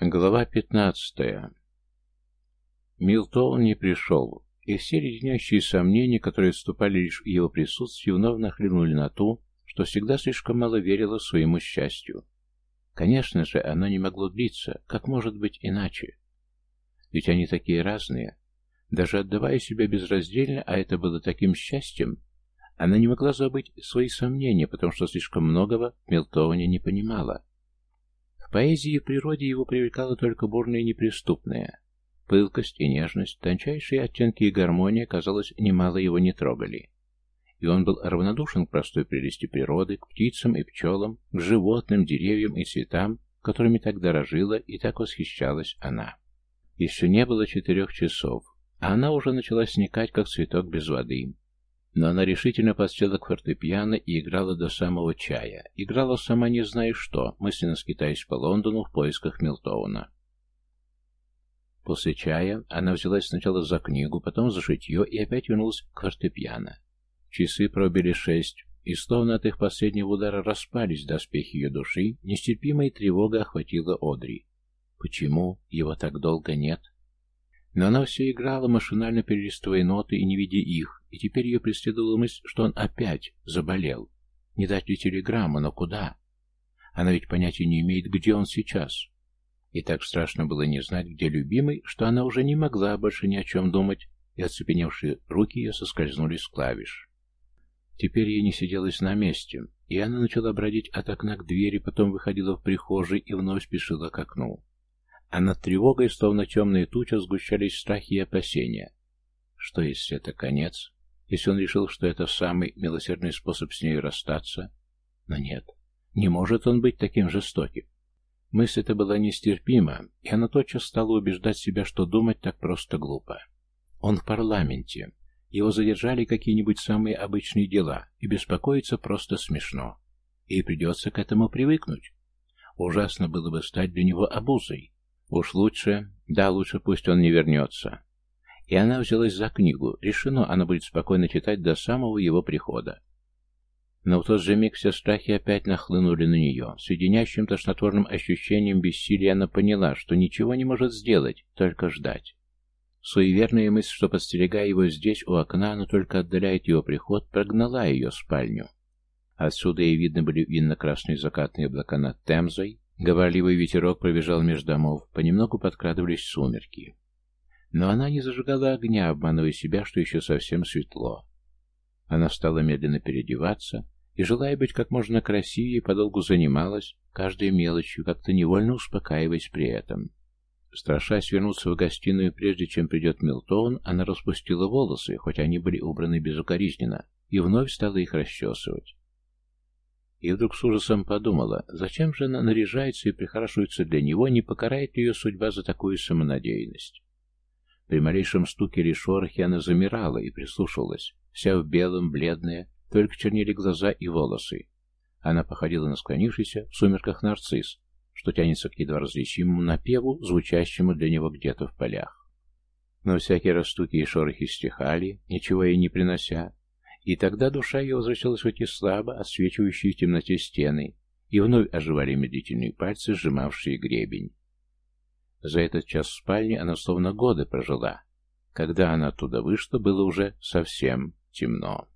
Глава пятнадцатая. Милтон не пришел, и все леденящие сомнения, которые отступали лишь в его присутствии, вновь нахлынули на ту, что всегда слишком мало верила своему счастью. Конечно же, оно не могло длиться, как может быть иначе? Ведь они такие разные. Даже отдавая себя безраздельно, а это было таким счастьем, она не могла забыть свои сомнения, потому что слишком многого в Милтоне не понимала. В поэзии и природе его привлекало только бурное и неприступное. Пылкость и нежность, тончайшие оттенки и гармония, казалось, немало его не трогали. И он был равнодушен к простой прелести природы, к птицам и пчелам, к животным, деревьям и цветам, которыми так дорожила и так восхищалась она. Еще не было четырех часов, а она уже начала сникать, как цветок без воды. Но она решительно подсела к фортепиано и играла до самого чая. Играла сама не зная что, мысленно скитаясь по Лондону в поисках Милтоуна. После чая она взялась сначала за книгу, потом за шитье и опять вернулась к фортепиано. Часы пробили шесть, и словно от их последнего удара распались доспехи ее души, нестерпимая тревога охватила Одри. Почему его так долго нет? Но она все играла, машинально перелистывая ноты и не видя их, и теперь ее преследовала мысль, что он опять заболел. Не дать ли телеграмму, но куда? Она ведь понятия не имеет, где он сейчас. И так страшно было не знать, где любимый, что она уже не могла больше ни о чем думать, и оцепеневшие руки ее соскользнули с клавиш. Теперь ей не сиделось на месте, и она начала бродить от окна к двери, потом выходила в прихожей и вновь спешила к окну. А над тревогой, словно темные тучи, сгущались страхи и опасения. Что, если это конец? Если он решил, что это самый милосердный способ с ней расстаться? Но нет, не может он быть таким жестоким. Мысль эта была нестерпима, и она тотчас стала убеждать себя, что думать так просто глупо. Он в парламенте. Его задержали какие-нибудь самые обычные дела, и беспокоиться просто смешно. И придется к этому привыкнуть. Ужасно было бы стать для него обузой. Уж лучше, да, лучше пусть он не вернется. И она взялась за книгу. Решено, она будет спокойно читать до самого его прихода. Но в тот же миг все страхи опять нахлынули на нее. С леденящим тошнотворным ощущением бессилия она поняла, что ничего не может сделать, только ждать. Суеверная мысль, что подстерегая его здесь, у окна, она только отдаляет его приход, прогнала ее спальню. Отсюда ей видно были винно-красные закатные облака над Темзой, говорливый ветерок пробежал между домов, понемногу подкрадывались сумерки. Но она не зажигала огня, обманывая себя, что еще совсем светло. Она стала медленно переодеваться, и, желая быть как можно красивее, подолгу занималась каждой мелочью, как-то невольно успокаиваясь при этом. Страшась вернуться в гостиную, прежде чем придет Милтон, она распустила волосы, хоть они были убраны безукоризненно, и вновь стала их расчесывать. И вдруг с ужасом подумала, зачем же она наряжается и прихорашивается для него, не покарает ли ее судьба за такую самонадеянность. При малейшем стуке или шорохе она замирала и прислушивалась, вся в белом, бледная, только чернели глаза и волосы. Она походила на склонившийся в сумерках нарцисс, что тянется к едва различимому напеву, звучащему для него где-то в полях. Но всякие растуки и шорохи стихали, ничего ей не принося, и тогда душа ее возвращалась в эти слабо отсвечивающие в темноте стены, и вновь оживали медлительные пальцы, сжимавшие гребень. За этот час в спальне она словно годы прожила. Когда она оттуда вышла, было уже совсем темно.